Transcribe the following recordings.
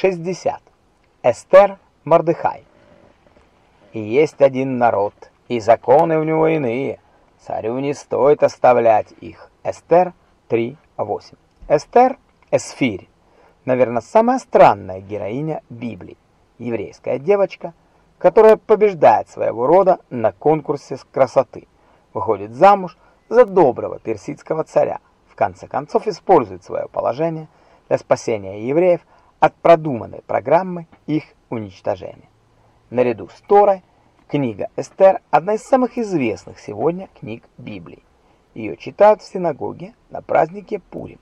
60. Эстер Мордыхай. И есть один народ, и законы у него иные. Царю не стоит оставлять их. Эстер 3.8. Эстер Эсфирь. Наверное, самая странная героиня Библии. Еврейская девочка, которая побеждает своего рода на конкурсе с красоты. Выходит замуж за доброго персидского царя. В конце концов использует свое положение для спасения евреев от продуманной программы их уничтожения. Наряду с Торой, книга Эстер – одна из самых известных сегодня книг Библии. Ее читают в синагоге на празднике Пурим.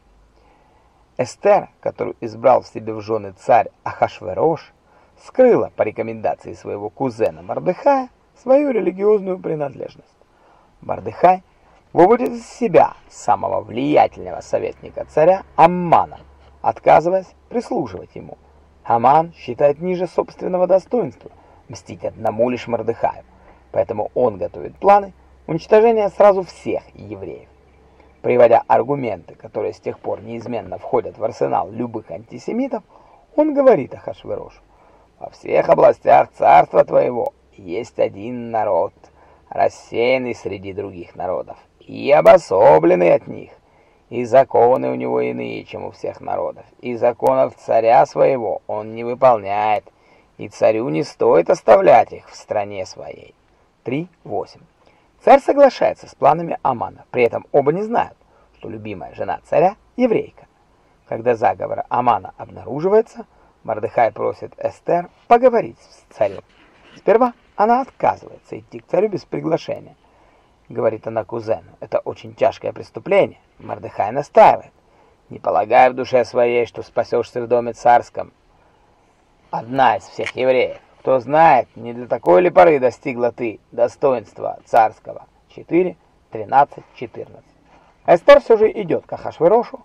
Эстер, которую избрал в себе в жены царь Ахашверош, скрыла по рекомендации своего кузена Мордыхая свою религиозную принадлежность. Мордыхай выводит из себя самого влиятельного советника царя Аммана, отказываясь прислуживать ему. Аман считает ниже собственного достоинства мстить одному лишь Мордыхаю, поэтому он готовит планы уничтожения сразу всех евреев. Приводя аргументы, которые с тех пор неизменно входят в арсенал любых антисемитов, он говорит Ахашверошу, «Во всех областях царства твоего есть один народ, рассеянный среди других народов, и обособленный от них и законы у него иные, чем у всех народов, и законов царя своего он не выполняет, и царю не стоит оставлять их в стране своей. 3.8. Царь соглашается с планами Амана, при этом оба не знают, что любимая жена царя – еврейка. Когда заговор Амана обнаруживается, Мордыхай просит Эстер поговорить с царем. Сперва она отказывается идти к царю без приглашения, говорит она кузену. Это очень тяжкое преступление. Мордыхай настаивает. Не полагай в душе своей, что спасешься в доме царском. Одна из всех евреев. Кто знает, не для такой ли поры достигла ты достоинства царского. 4, 13, 14. Эстер все же идет к Ахашверошу,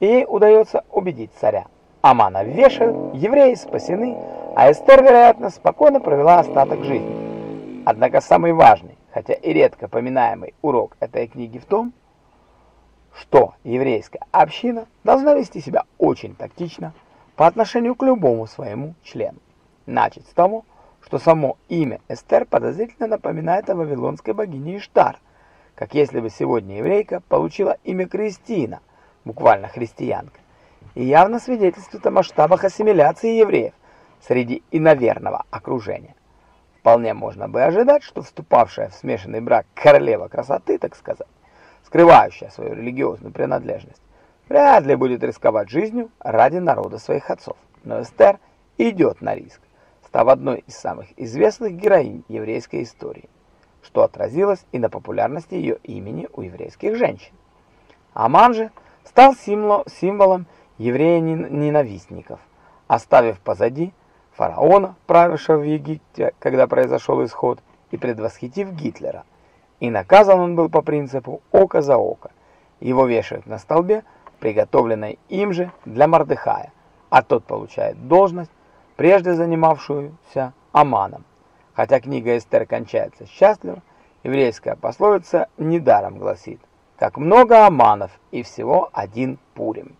и удается убедить царя. Амана вешают, евреи спасены, а Эстер, вероятно, спокойно провела остаток жизни. Однако самый важный, хотя и редко поминаемый урок этой книги в том, что еврейская община должна вести себя очень тактично по отношению к любому своему члену. Начать с того, что само имя Эстер подозрительно напоминает о вавилонской богине Иштар, как если бы сегодня еврейка получила имя Кристина, буквально христианка, и явно свидетельствует о масштабах ассимиляции евреев среди иноверного окружения. Вполне можно бы ожидать, что вступавшая в смешанный брак королева красоты, так сказать, скрывающая свою религиозную принадлежность, вряд ли будет рисковать жизнью ради народа своих отцов. Но Эстер идет на риск, став одной из самых известных героинь еврейской истории, что отразилось и на популярности ее имени у еврейских женщин. Аман же стал символом еврея-ненавистников, оставив позади фараона, правившего в Египте, когда произошел исход, и предвосхитив Гитлера. И наказан он был по принципу око за око. Его вешают на столбе, приготовленной им же для Мордыхая, а тот получает должность, прежде занимавшуюся Аманом. Хотя книга Эстер кончается счастливо, еврейская пословица недаром гласит «Как много Аманов и всего один Пурим».